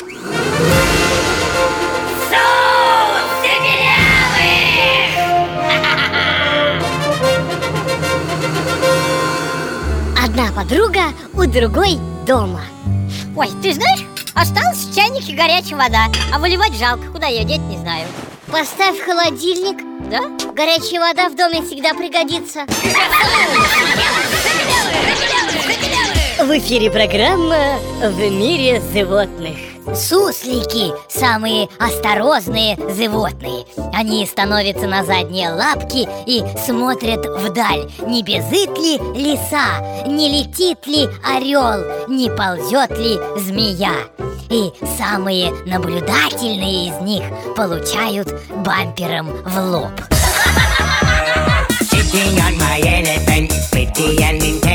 Одна подруга у другой дома. Ой, ты знаешь, осталась в чайнике горячая вода А выливать жалко, куда ее деть, не знаю. Поставь холодильник. Да? Горячая вода в доме всегда пригодится В эфире программа «В мире животных» Суслики – самые осторожные животные. Они становятся на задние лапки и смотрят вдаль. Не бежит ли лиса, не летит ли орел, не ползет ли змея? И самые наблюдательные из них получают бампером в лоб. Sitting on my elephant, pretty and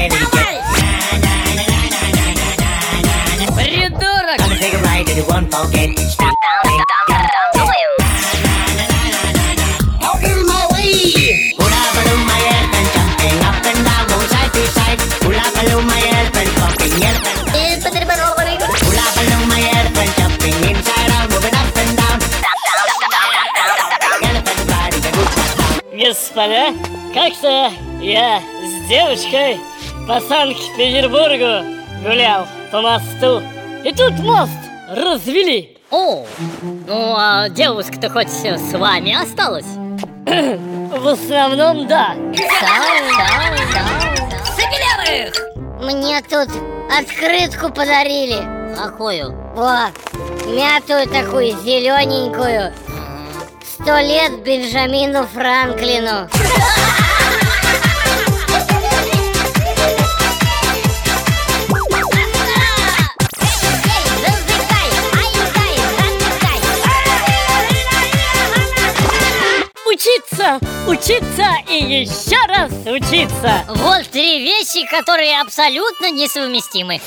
Господа, как-то я с девушкой по Санкт-Петербургу гулял по мосту И тут мост развели. О, ну а девушка-то хоть с вами осталась? В основном да. Мне тут открытку подарили. Какую? Вот, мятую такую, зелененькую. Сто лет Бенджамину Франклину Учиться, учиться и еще раз учиться. Вот три вещи, которые абсолютно несовместимы.